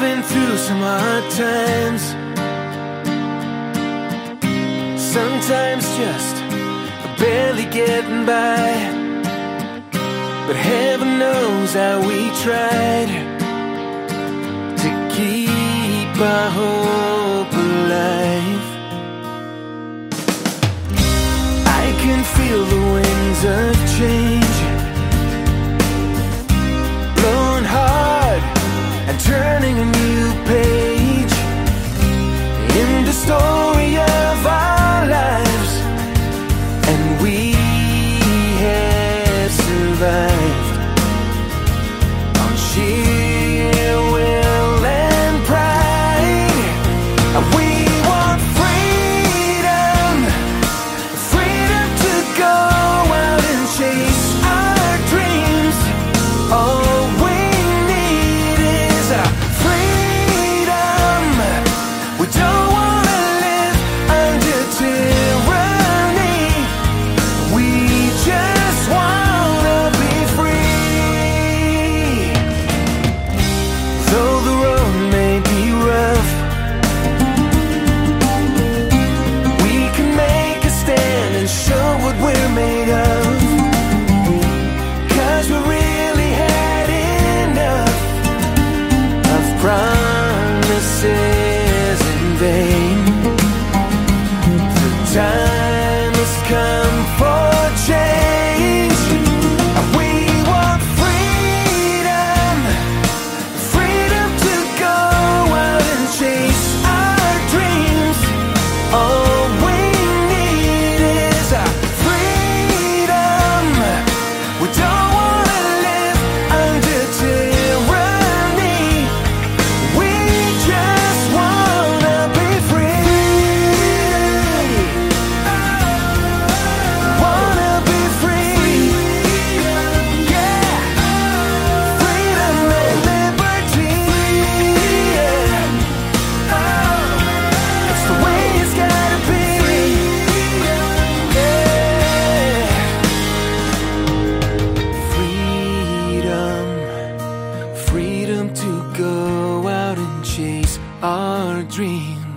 been through some hard times. Sometimes just barely getting by. But heaven knows how we tried to keep our home. turning a new page in the story of our lives, and we have survived on sheer will and pride. And we want freedom, freedom to go out and chase our dreams. Oh, our dreams.